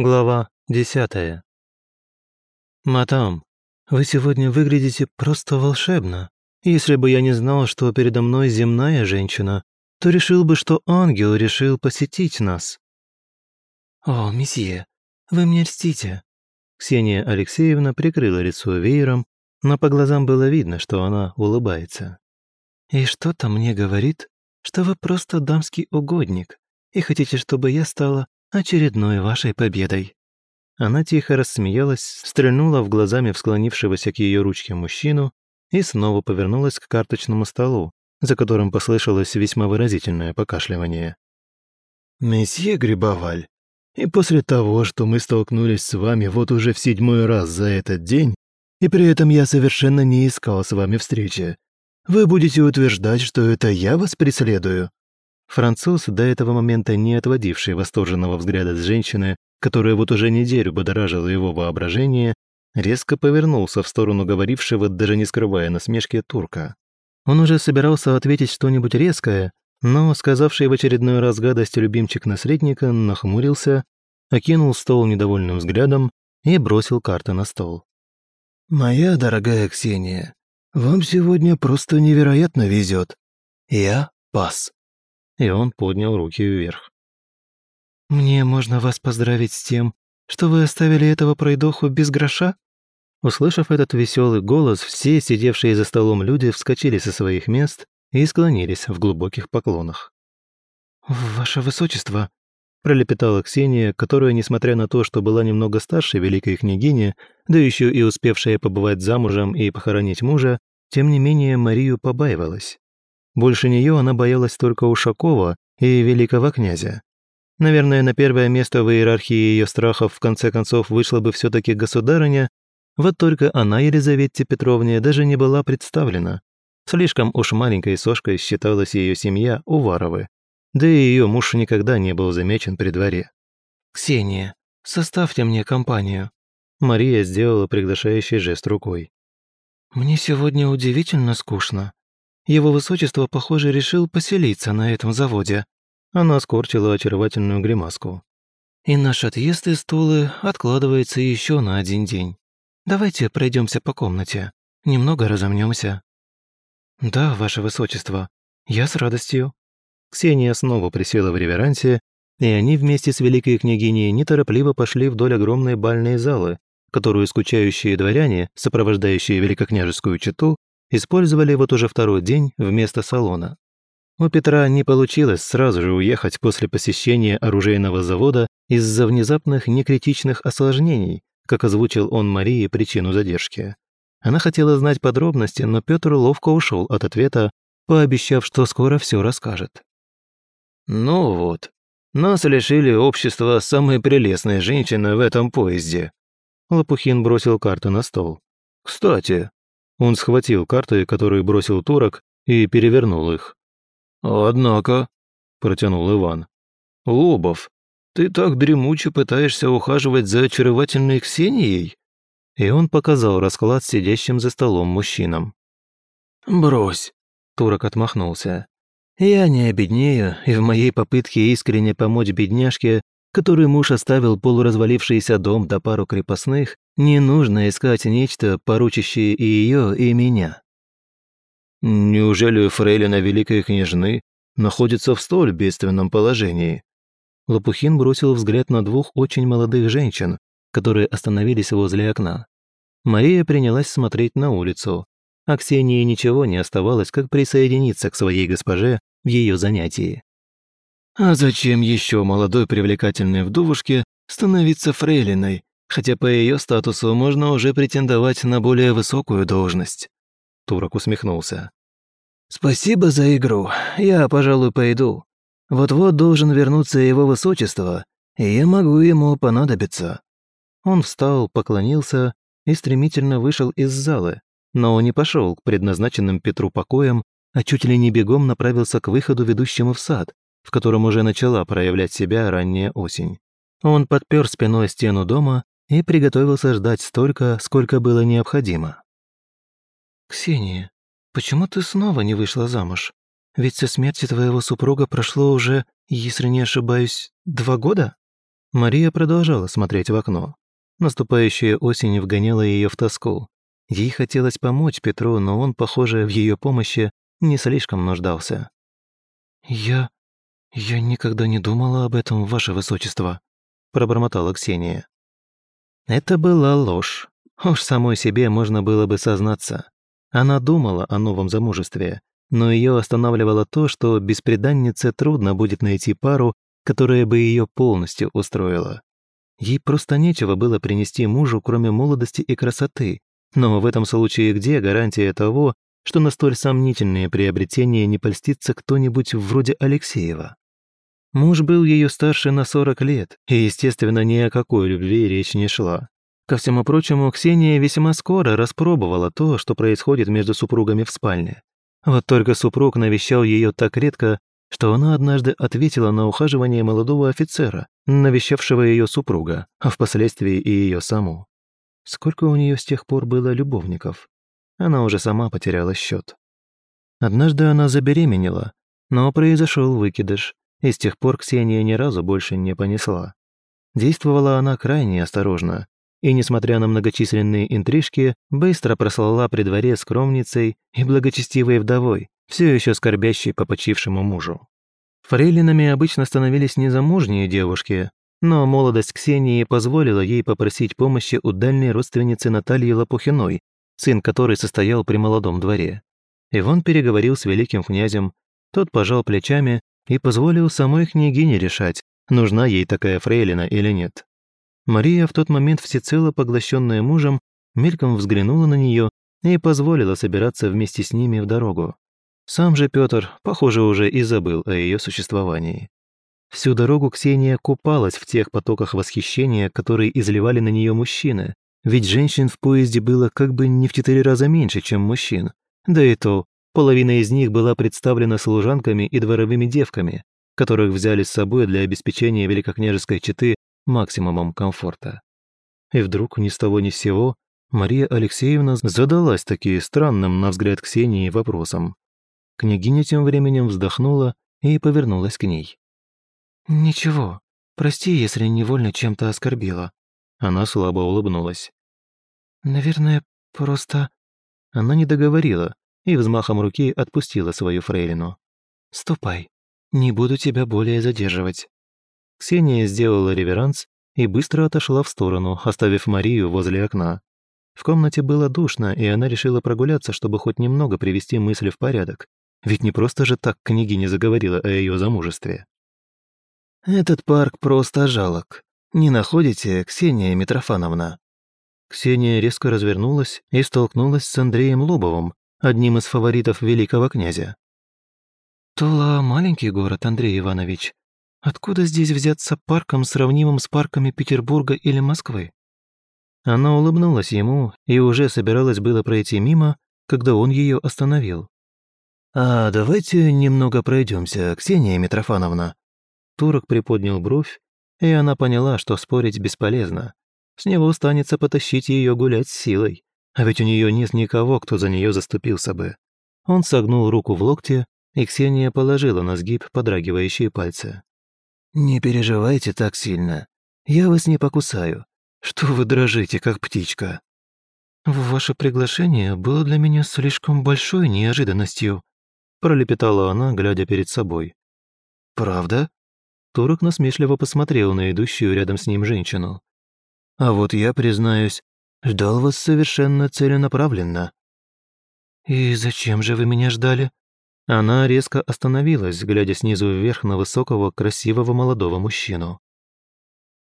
Глава десятая. «Матам, вы сегодня выглядите просто волшебно. Если бы я не знал, что передо мной земная женщина, то решил бы, что ангел решил посетить нас». «О, месье, вы мне льстите». Ксения Алексеевна прикрыла лицо веером, но по глазам было видно, что она улыбается. «И что-то мне говорит, что вы просто дамский угодник и хотите, чтобы я стала очередной вашей победой». Она тихо рассмеялась, стрельнула в глазами в склонившегося к ее ручке мужчину и снова повернулась к карточному столу, за которым послышалось весьма выразительное покашливание. «Месье Грибоваль, и после того, что мы столкнулись с вами вот уже в седьмой раз за этот день, и при этом я совершенно не искал с вами встречи, вы будете утверждать, что это я вас преследую?» Француз, до этого момента не отводивший восторженного взгляда с женщины, которая вот уже неделю будоражила его воображение, резко повернулся в сторону говорившего, даже не скрывая насмешки, турка. Он уже собирался ответить что-нибудь резкое, но, сказавший в очередной раз гадость любимчик наследника, нахмурился, окинул стол недовольным взглядом и бросил карты на стол. «Моя дорогая Ксения, вам сегодня просто невероятно везет. Я пас» и он поднял руки вверх. «Мне можно вас поздравить с тем, что вы оставили этого пройдоху без гроша?» Услышав этот веселый голос, все сидевшие за столом люди вскочили со своих мест и склонились в глубоких поклонах. «Ваше высочество», — пролепетала Ксения, которая, несмотря на то, что была немного старше великой княгини, да еще и успевшая побывать замужем и похоронить мужа, тем не менее Марию побаивалась. Больше нее она боялась только Ушакова и великого князя. Наверное, на первое место в иерархии ее страхов в конце концов вышла бы все таки государыня, вот только она Елизавете Петровне даже не была представлена. Слишком уж маленькой сошкой считалась ее семья Уваровы, да и ее муж никогда не был замечен при дворе. «Ксения, составьте мне компанию», Мария сделала приглашающий жест рукой. «Мне сегодня удивительно скучно. Его высочество, похоже, решил поселиться на этом заводе». Она скорчила очаровательную гримаску. «И наш отъезд из Тулы откладывается еще на один день. Давайте пройдемся по комнате, немного разомнемся». «Да, ваше высочество, я с радостью». Ксения снова присела в реверансе, и они вместе с великой княгиней неторопливо пошли вдоль огромной бальной залы, которую скучающие дворяне, сопровождающие великокняжескую чету, использовали вот уже второй день вместо салона. У Петра не получилось сразу же уехать после посещения оружейного завода из-за внезапных некритичных осложнений, как озвучил он Марии причину задержки. Она хотела знать подробности, но Петр ловко ушел от ответа, пообещав, что скоро все расскажет. «Ну вот, нас лишили общества самой прелестной женщины в этом поезде». Лопухин бросил карту на стол. «Кстати, он схватил карты, которые бросил турок, и перевернул их. «Однако», — протянул Иван, — «Лобов, ты так дремуче пытаешься ухаживать за очаровательной Ксенией?» И он показал расклад сидящим за столом мужчинам. «Брось», — турок отмахнулся. «Я не обеднею, и в моей попытке искренне помочь бедняжке который муж оставил полуразвалившийся дом да пару крепостных, не нужно искать нечто, поручащее и ее, и меня. Неужели фрейлина Великой Княжны находится в столь бедственном положении? Лопухин бросил взгляд на двух очень молодых женщин, которые остановились возле окна. Мария принялась смотреть на улицу, а Ксении ничего не оставалось, как присоединиться к своей госпоже в ее занятии. А зачем еще молодой привлекательной вдовушке становиться фрейлиной, хотя по ее статусу можно уже претендовать на более высокую должность?» Турок усмехнулся. «Спасибо за игру. Я, пожалуй, пойду. Вот-вот должен вернуться его высочество, и я могу ему понадобиться». Он встал, поклонился и стремительно вышел из зала, но не пошел к предназначенным Петру покоям, а чуть ли не бегом направился к выходу, ведущему в сад, в котором уже начала проявлять себя ранняя осень. Он подпер спиной стену дома и приготовился ждать столько, сколько было необходимо. «Ксения, почему ты снова не вышла замуж? Ведь со смерти твоего супруга прошло уже, если не ошибаюсь, два года?» Мария продолжала смотреть в окно. Наступающая осень вгоняла ее в тоску. Ей хотелось помочь Петру, но он, похоже, в ее помощи не слишком нуждался. «Я... я никогда не думала об этом, ваше высочество», пробормотала Ксения. Это была ложь. Уж самой себе можно было бы сознаться. Она думала о новом замужестве, но ее останавливало то, что беспреданнице трудно будет найти пару, которая бы ее полностью устроила. Ей просто нечего было принести мужу, кроме молодости и красоты, но в этом случае где гарантия того, что на столь сомнительные приобретения не польстится кто-нибудь вроде Алексеева? Муж был ее старше на 40 лет, и, естественно, ни о какой любви речь не шла. Ко всему прочему, Ксения весьма скоро распробовала то, что происходит между супругами в спальне. Вот только супруг навещал ее так редко, что она однажды ответила на ухаживание молодого офицера, навещавшего ее супруга, а впоследствии и ее саму. Сколько у нее с тех пор было любовников? Она уже сама потеряла счет. Однажды она забеременела, но произошел выкидыш, и с тех пор Ксения ни разу больше не понесла. Действовала она крайне осторожно, и, несмотря на многочисленные интрижки, быстро прослала при дворе скромницей и благочестивой вдовой, все еще скорбящей по почившему мужу. Фрейлинами обычно становились незамужние девушки, но молодость Ксении позволила ей попросить помощи у дальней родственницы Натальи Лопухиной, сын которой состоял при молодом дворе. Иван переговорил с великим князем, тот пожал плечами и позволил самой княгине решать, нужна ей такая фрейлина или нет. Мария, в тот момент всецело поглощенная мужем, мельком взглянула на нее и позволила собираться вместе с ними в дорогу. Сам же Петр, похоже, уже и забыл о ее существовании. Всю дорогу Ксения купалась в тех потоках восхищения, которые изливали на нее мужчины, ведь женщин в поезде было как бы не в четыре раза меньше, чем мужчин. Да и то, половина из них была представлена служанками и дворовыми девками, которых взяли с собой для обеспечения великокняжеской четы максимумом комфорта. И вдруг ни с того ни с сего Мария Алексеевна задалась таки странным, на взгляд Ксении, вопросом. Княгиня тем временем вздохнула и повернулась к ней. «Ничего, прости, если невольно чем-то оскорбила». Она слабо улыбнулась. «Наверное, просто...» Она не договорила и взмахом руки отпустила свою фрейлину. «Ступай, не буду тебя более задерживать». Ксения сделала реверанс и быстро отошла в сторону, оставив Марию возле окна. В комнате было душно, и она решила прогуляться, чтобы хоть немного привести мысли в порядок. Ведь не просто же так княгиня заговорила о ее замужестве. Этот парк просто жалок. Не находите, Ксения Митрофановна?» Ксения резко развернулась и столкнулась с Андреем Лобовым, одним из фаворитов великого князя. «Тула – маленький город, Андрей Иванович. Откуда здесь взяться парком, сравнимым с парками Петербурга или Москвы?» Она улыбнулась ему и уже собиралась было пройти мимо, когда он ее остановил. «А давайте немного пройдемся, Ксения Митрофановна», Турок приподнял бровь, и она поняла, что спорить бесполезно. С него останется потащить ее гулять с силой, а ведь у нее нет никого, кто за нее заступился бы. Он согнул руку в локте, и Ксения положила на сгиб подрагивающие пальцы. «Не переживайте так сильно. Я вас не покусаю. Что вы дрожите, как птичка?» «Ваше приглашение было для меня слишком большой неожиданностью», пролепетала она, глядя перед собой. «Правда?» Турок насмешливо посмотрел на идущую рядом с ним женщину. «А вот я, признаюсь, ждал вас совершенно целенаправленно». «И зачем же вы меня ждали?» Она резко остановилась, глядя снизу вверх на высокого, красивого молодого мужчину.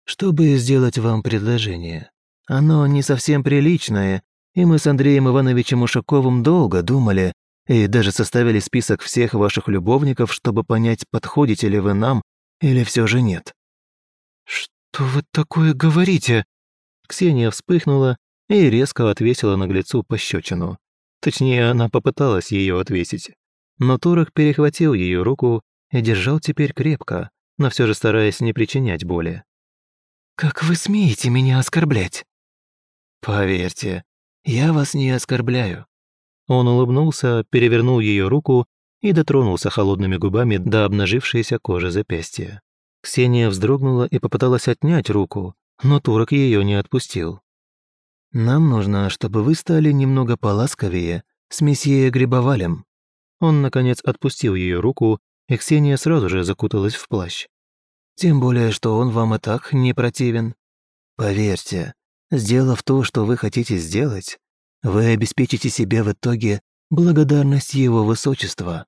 «Чтобы сделать вам предложение. Оно не совсем приличное, и мы с Андреем Ивановичем Ушаковым долго думали и даже составили список всех ваших любовников, чтобы понять, подходите ли вы нам или все же нет?» «Что вы такое говорите?» Ксения вспыхнула и резко отвесила наглецу пощечину. Точнее, она попыталась ее отвесить. Но Турок перехватил ее руку и держал теперь крепко, но все же стараясь не причинять боли. «Как вы смеете меня оскорблять?» «Поверьте, я вас не оскорбляю». Он улыбнулся, перевернул ее руку и дотронулся холодными губами до обнажившейся кожи запястья. Ксения вздрогнула и попыталась отнять руку, но турок ее не отпустил. «Нам нужно, чтобы вы стали немного поласковее с месье Грибовалем». Он, наконец, отпустил ее руку, и Ксения сразу же закуталась в плащ. «Тем более, что он вам и так не противен. Поверьте, сделав то, что вы хотите сделать, вы обеспечите себе в итоге благодарность его высочества».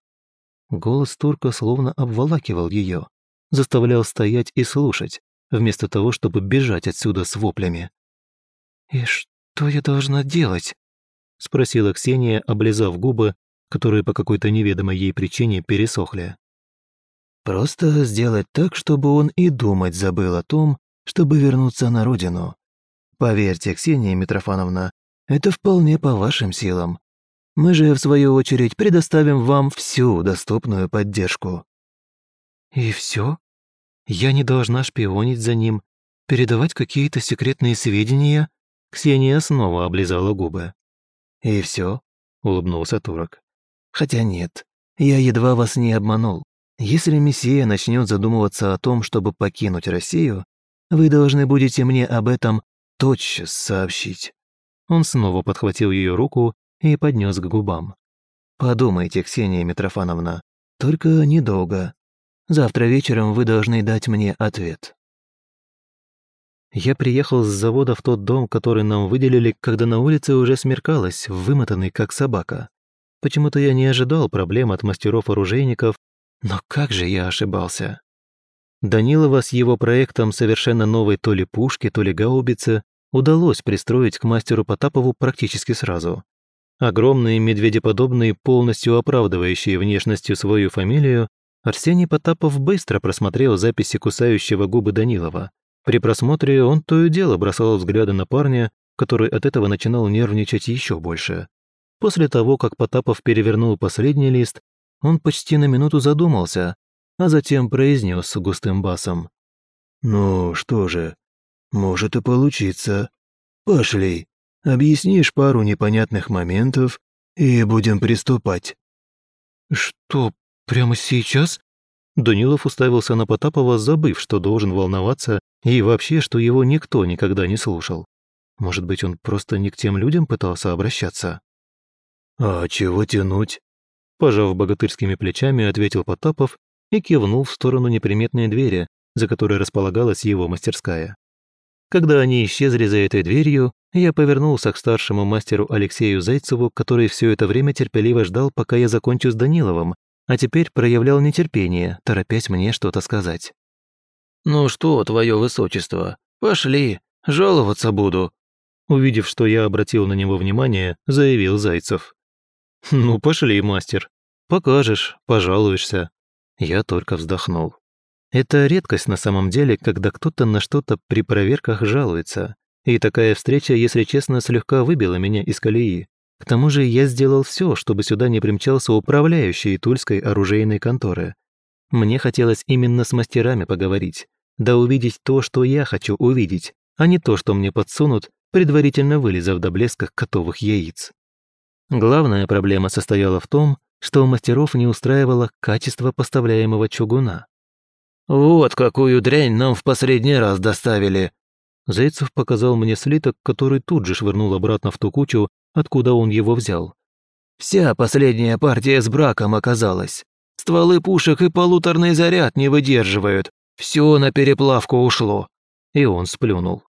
Голос турка словно обволакивал ее, заставлял стоять и слушать, вместо того, чтобы бежать отсюда с воплями. «И что я должна делать?» — спросила Ксения, облизав губы, которые по какой-то неведомой ей причине пересохли. «Просто сделать так, чтобы он и думать забыл о том, чтобы вернуться на родину. Поверьте, Ксения Митрофановна, это вполне по вашим силам. Мы же, в свою очередь, предоставим вам всю доступную поддержку». «И все? Я не должна шпионить за ним, передавать какие-то секретные сведения?» Ксения снова облизала губы. «И все? улыбнулся турок. «Хотя нет, я едва вас не обманул. Если Мессия начнет задумываться о том, чтобы покинуть Россию, вы должны будете мне об этом тотчас сообщить». Он снова подхватил ее руку и поднес к губам. «Подумайте, Ксения Митрофановна, только недолго. Завтра вечером вы должны дать мне ответ». Я приехал с завода в тот дом, который нам выделили, когда на улице уже смеркалось, вымотанный как собака. Почему-то я не ожидал проблем от мастеров-оружейников, но как же я ошибался. Данилова с его проектом совершенно новой то ли пушки, то ли гаубицы удалось пристроить к мастеру Потапову практически сразу. Огромные медведеподобные, полностью оправдывающие внешностью свою фамилию, Арсений Потапов быстро просмотрел записи кусающего губы Данилова. При просмотре он то и дело бросал взгляды на парня, который от этого начинал нервничать еще больше. После того, как Потапов перевернул последний лист, он почти на минуту задумался, а затем произнес густым басом. «Ну что же, может и получиться. Пошли, объяснишь пару непонятных моментов, и будем приступать». «Что, прямо сейчас?» Данилов уставился на Потапова, забыв, что должен волноваться, и вообще, что его никто никогда не слушал. Может быть, он просто не к тем людям пытался обращаться? «А чего тянуть?» Пожав богатырскими плечами, ответил Потапов и кивнул в сторону неприметной двери, за которой располагалась его мастерская. Когда они исчезли за этой дверью, я повернулся к старшему мастеру Алексею Зайцеву, который все это время терпеливо ждал, пока я закончу с Даниловым, а теперь проявлял нетерпение, торопясь мне что-то сказать. «Ну что, твое высочество, пошли, жаловаться буду», увидев, что я обратил на него внимание, заявил Зайцев. «Ну, пошли, мастер. Покажешь, пожалуешься». Я только вздохнул. Это редкость на самом деле, когда кто-то на что-то при проверках жалуется. И такая встреча, если честно, слегка выбила меня из колеи. К тому же я сделал все, чтобы сюда не примчался управляющий Тульской оружейной конторы. Мне хотелось именно с мастерами поговорить, да увидеть то, что я хочу увидеть, а не то, что мне подсунут, предварительно вылезав до блеска котовых яиц. Главная проблема состояла в том, что у мастеров не устраивало качество поставляемого чугуна. «Вот какую дрянь нам в последний раз доставили!» Зайцев показал мне слиток, который тут же швырнул обратно в ту кучу, откуда он его взял. «Вся последняя партия с браком оказалась. Стволы пушек и полуторный заряд не выдерживают. Все на переплавку ушло». И он сплюнул.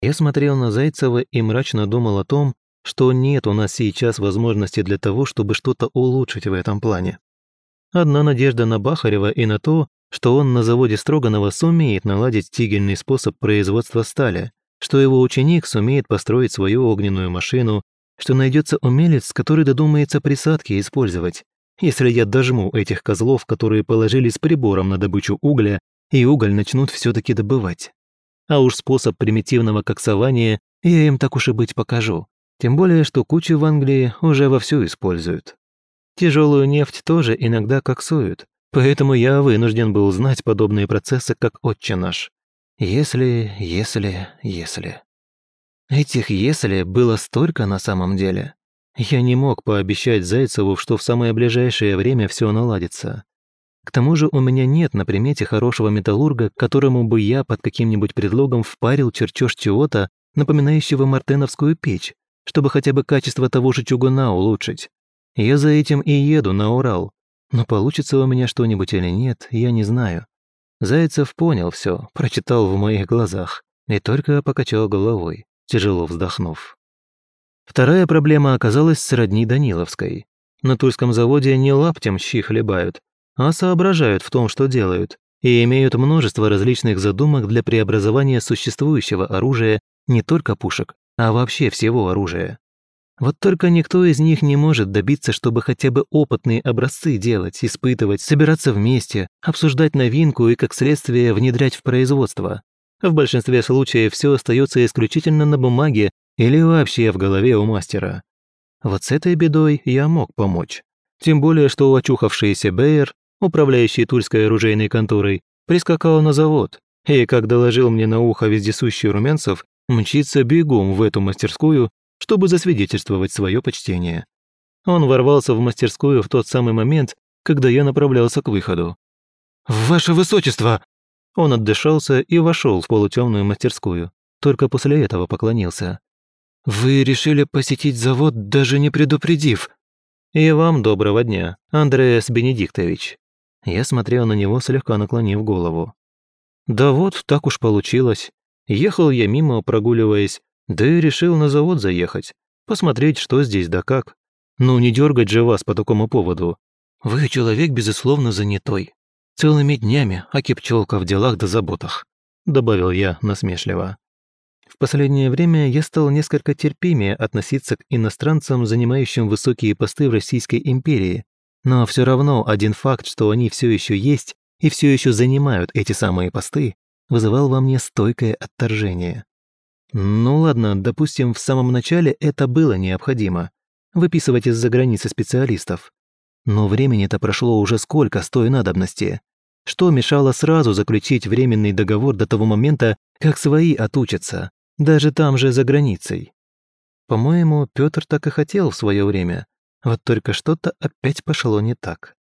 Я смотрел на Зайцева и мрачно думал о том, что нет у нас сейчас возможности для того, чтобы что-то улучшить в этом плане. Одна надежда на Бахарева и на то, что он на заводе Строганова сумеет наладить тигельный способ производства стали, что его ученик сумеет построить свою огненную машину, что найдется умелец, который додумается присадки использовать. Если я дожму этих козлов, которые положили с прибором на добычу угля, и уголь начнут все таки добывать. А уж способ примитивного коксования я им так уж и быть покажу. Тем более, что кучу в Англии уже вовсю используют. Тяжелую нефть тоже иногда коксуют, поэтому я вынужден был знать подобные процессы, как отче наш. Если, если, если. Этих «если» было столько на самом деле. Я не мог пообещать Зайцеву, что в самое ближайшее время все наладится. К тому же у меня нет на примете хорошего металлурга, которому бы я под каким-нибудь предлогом впарил чертеж чего-то, напоминающего мартеновскую печь, чтобы хотя бы качество того же чугуна улучшить. Я за этим и еду на Урал. Но получится у меня что-нибудь или нет, я не знаю. Зайцев понял все, прочитал в моих глазах и только покачал головой, тяжело вздохнув. Вторая проблема оказалась сродни Даниловской. На Тульском заводе не лаптем щи хлебают, а соображают в том, что делают, и имеют множество различных задумок для преобразования существующего оружия не только пушек, а вообще всего оружия. Вот только никто из них не может добиться, чтобы хотя бы опытные образцы делать, испытывать, собираться вместе, обсуждать новинку и, как следствие, внедрять в производство. В большинстве случаев все остается исключительно на бумаге или вообще в голове у мастера. Вот с этой бедой я мог помочь. Тем более, что очухавшийся Бейер, управляющий Тульской оружейной конторой, прискакал на завод и, как доложил мне на ухо вездесущий Румянцев, мчится бегом в эту мастерскую, чтобы засвидетельствовать свое почтение. Он ворвался в мастерскую в тот самый момент, когда я направлялся к выходу. «Ваше высочество!» Он отдышался и вошел в полутемную мастерскую. Только после этого поклонился. «Вы решили посетить завод, даже не предупредив?» «И вам доброго дня, Андреас Бенедиктович». Я смотрел на него, слегка наклонив голову. «Да вот, так уж получилось. Ехал я мимо, прогуливаясь, да и решил на завод заехать, посмотреть, что здесь да как. Ну, не дергать же вас по такому поводу. Вы человек, безусловно, занятой. Целыми днями, а кипчелка в делах да заботах», добавил я насмешливо. В последнее время я стал несколько терпимее относиться к иностранцам, занимающим высокие посты в Российской империи, но все равно один факт, что они все еще есть и все еще занимают эти самые посты, вызывал во мне стойкое отторжение. Ну ладно, допустим, в самом начале это было необходимо – выписывать из-за границы специалистов. Но времени-то прошло уже сколько с той надобности. Что мешало сразу заключить временный договор до того момента, как свои отучатся, даже там же за границей? По-моему, Петр так и хотел в свое время, вот только что-то опять пошло не так.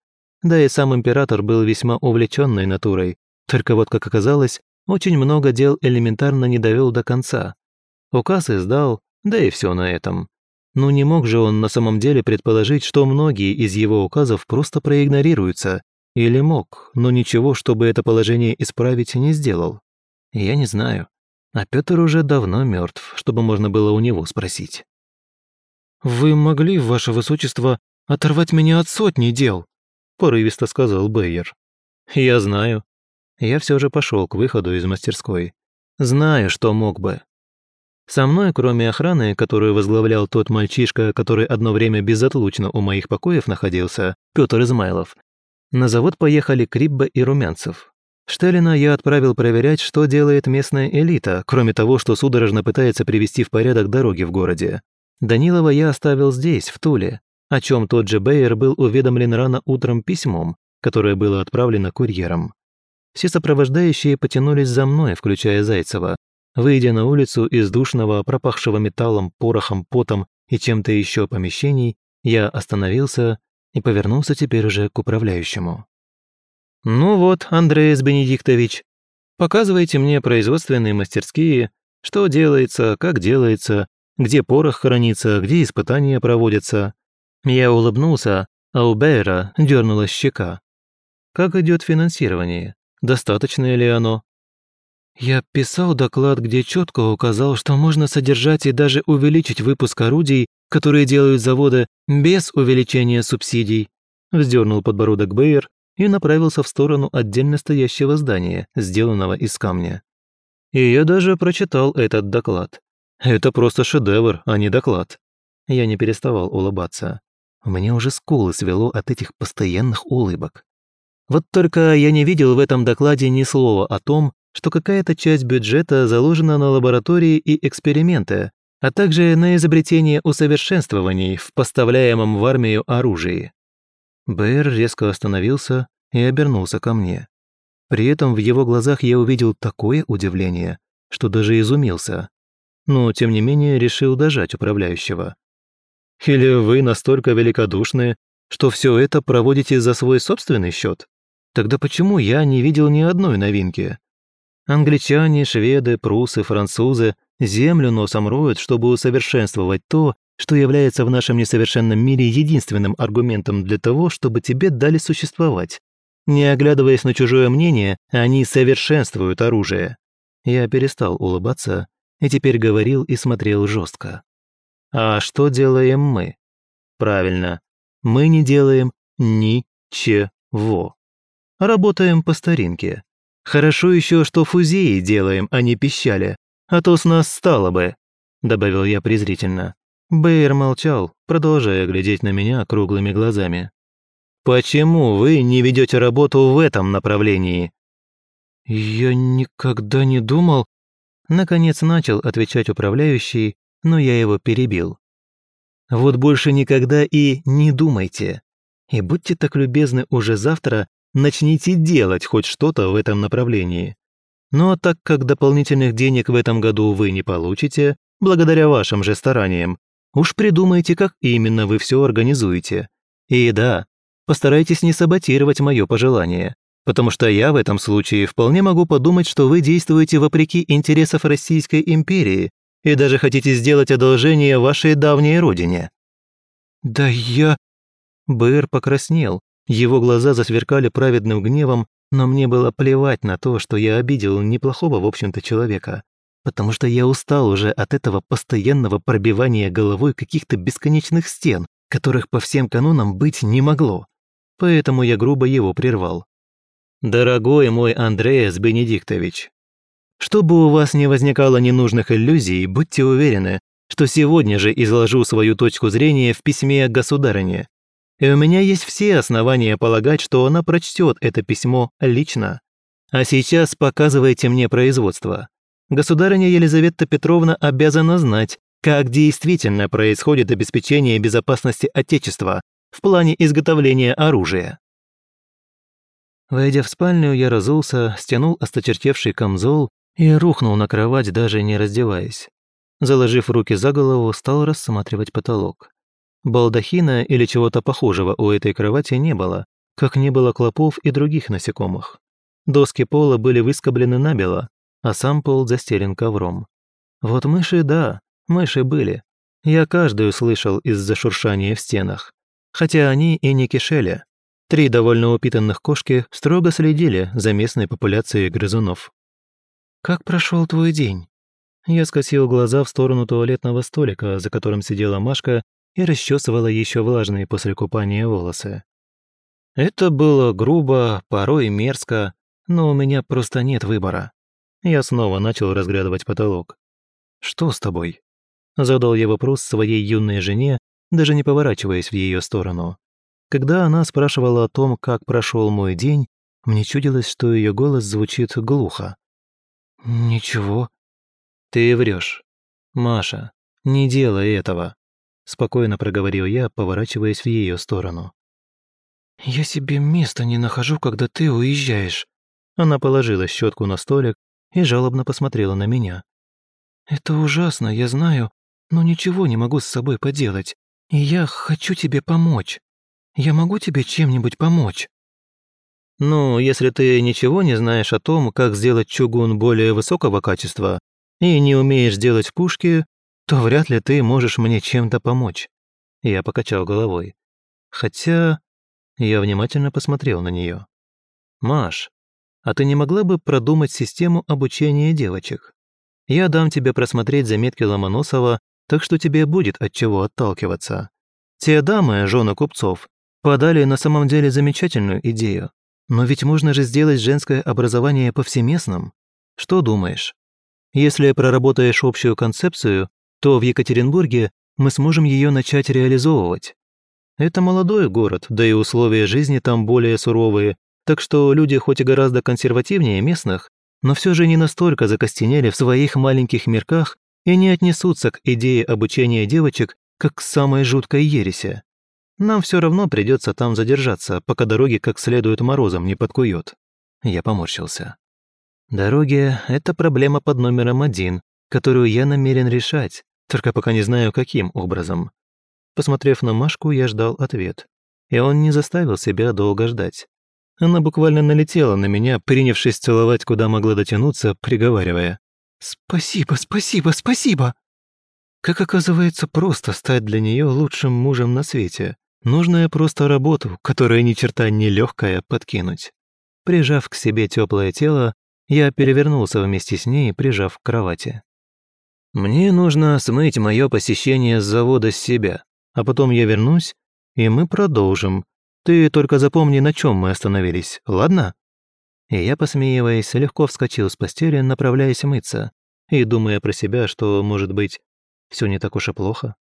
Да и сам император был весьма увлеченной натурой, только вот, как оказалось, очень много дел элементарно не довел до конца. Указ издал, да и все на этом. Ну не мог же он на самом деле предположить, что многие из его указов просто проигнорируются. Или мог, но ничего, чтобы это положение исправить, не сделал. Я не знаю. А Петр уже давно мертв, чтобы можно было у него спросить. «Вы могли, ваше высочество, оторвать меня от сотни дел», порывисто сказал Бейер. «Я знаю. Я все же пошел к выходу из мастерской. Знаю, что мог бы. Со мной, кроме охраны, которую возглавлял тот мальчишка, который одно время безотлучно у моих покоев находился, Петр Измайлов, на завод поехали Крибба и Румянцев. Штеллина я отправил проверять, что делает местная элита, кроме того, что судорожно пытается привести в порядок дороги в городе. Данилова я оставил здесь, в Туле, о чем тот же Бейер был уведомлен рано утром письмом, которое было отправлено курьером. Все сопровождающие потянулись за мной, включая Зайцева. Выйдя на улицу из душного, пропахшего металлом, порохом, потом и чем-то еще помещений, я остановился и повернулся теперь уже к управляющему. «Ну вот, Андреас Бенедиктович, показывайте мне производственные мастерские, что делается, как делается, где порох хранится, где испытания проводятся». Я улыбнулся, а у Бейера дернулась щека. «Как идет финансирование? Достаточно ли оно? Я писал доклад, где четко указал, что можно содержать и даже увеличить выпуск орудий, которые делают заводы без увеличения субсидий. Вздернул подбородок Бейер и направился в сторону отдельно стоящего здания, сделанного из камня. И я даже прочитал этот доклад. Это просто шедевр, а не доклад. Я не переставал улыбаться. Мне уже скулы свело от этих постоянных улыбок. Вот только я не видел в этом докладе ни слова о том, что какая-то часть бюджета заложена на лаборатории и эксперименты, а также на изобретение усовершенствований в поставляемом в армию оружии. Бэр резко остановился и обернулся ко мне. При этом в его глазах я увидел такое удивление, что даже изумился. Но, тем не менее, решил дожать управляющего. «Или вы настолько великодушны, что все это проводите за свой собственный счет? Тогда почему я не видел ни одной новинки? Англичане, шведы, прусы, французы землю носом роют, чтобы усовершенствовать то, что является в нашем несовершенном мире единственным аргументом для того, чтобы тебе дали существовать. Не оглядываясь на чужое мнение, они совершенствуют оружие. Я перестал улыбаться и теперь говорил и смотрел жестко. А что делаем мы? Правильно, мы не делаем ничего. Работаем по старинке. Хорошо еще, что фузеи делаем, а не пищали, а то с нас стало бы», — добавил я презрительно. Бэйр молчал, продолжая глядеть на меня круглыми глазами. «Почему вы не ведете работу в этом направлении?» «Я никогда не думал...» Наконец начал отвечать управляющий, но я его перебил. «Вот больше никогда и не думайте. И будьте так любезны уже завтра начните делать хоть что-то в этом направлении. Ну а так как дополнительных денег в этом году вы не получите, благодаря вашим же стараниям, уж придумайте, как именно вы все организуете. И да, постарайтесь не саботировать мое пожелание, потому что я в этом случае вполне могу подумать, что вы действуете вопреки интересов Российской империи и даже хотите сделать одолжение вашей давней родине». «Да я...» Бэр покраснел, его глаза засверкали праведным гневом, но мне было плевать на то, что я обидел неплохого, в общем-то, человека, потому что я устал уже от этого постоянного пробивания головой каких-то бесконечных стен, которых по всем канонам быть не могло. Поэтому я грубо его прервал. «Дорогой мой Андреас Бенедиктович, чтобы у вас не возникало ненужных иллюзий, будьте уверены, что сегодня же изложу свою точку зрения в письме государыне, и у меня есть все основания полагать, что она прочтет это письмо лично. А сейчас показывайте мне производство. Государыня Елизавета Петровна обязана знать, как действительно происходит обеспечение безопасности Отечества в плане изготовления оружия. Войдя в спальню, я разулся, стянул осточертевший камзол и рухнул на кровать, даже не раздеваясь. Заложив руки за голову, стал рассматривать потолок. Балдахина или чего-то похожего у этой кровати не было, как не было клопов и других насекомых. Доски пола были выскоблены набело, а сам пол застелен ковром. Вот мыши, да, мыши были. Я каждую слышал из-за шуршания в стенах. Хотя они и не кишели. Три довольно упитанных кошки строго следили за местной популяцией грызунов. «Как прошел твой день?» Я скосил глаза в сторону туалетного столика, за которым сидела Машка и расчесывала еще влажные после купания волосы. Это было грубо, порой мерзко, но у меня просто нет выбора. Я снова начал разглядывать потолок. «Что с тобой?» Задал я вопрос своей юной жене, даже не поворачиваясь в ее сторону. Когда она спрашивала о том, как прошел мой день, мне чудилось, что ее голос звучит глухо. «Ничего». «Ты врешь. Маша, не делай этого спокойно проговорил я, поворачиваясь в ее сторону. «Я себе места не нахожу, когда ты уезжаешь». Она положила щетку на столик и жалобно посмотрела на меня. «Это ужасно, я знаю, но ничего не могу с собой поделать, и я хочу тебе помочь. Я могу тебе чем-нибудь помочь?» «Ну, если ты ничего не знаешь о том, как сделать чугун более высокого качества, и не умеешь делать пушки, то вряд ли ты можешь мне чем-то помочь». Я покачал головой. Хотя... Я внимательно посмотрел на нее. «Маш, а ты не могла бы продумать систему обучения девочек? Я дам тебе просмотреть заметки Ломоносова, так что тебе будет от чего отталкиваться. Те дамы, жены купцов, подали на самом деле замечательную идею. Но ведь можно же сделать женское образование повсеместным. Что думаешь? Если проработаешь общую концепцию, то в Екатеринбурге мы сможем ее начать реализовывать. Это молодой город, да и условия жизни там более суровые, так что люди хоть и гораздо консервативнее местных, но все же не настолько закостенели в своих маленьких мирках и не отнесутся к идее обучения девочек как к самой жуткой ереси. Нам все равно придется там задержаться, пока дороги как следует морозом не подкует. Я поморщился. Дороги — это проблема под номером один, которую я намерен решать, только пока не знаю, каким образом. Посмотрев на Машку, я ждал ответ. И он не заставил себя долго ждать. Она буквально налетела на меня, принявшись целовать, куда могла дотянуться, приговаривая. «Спасибо, спасибо, спасибо!» Как оказывается, просто стать для нее лучшим мужем на свете. Нужная просто работу, которая ни черта не легкая, подкинуть. Прижав к себе теплое тело, я перевернулся вместе с ней, прижав к кровати. «Мне нужно смыть мое посещение с завода с себя, а потом я вернусь, и мы продолжим. Ты только запомни, на чем мы остановились, ладно?» И я, посмеиваясь, легко вскочил с постели, направляясь мыться, и думая про себя, что, может быть, все не так уж и плохо.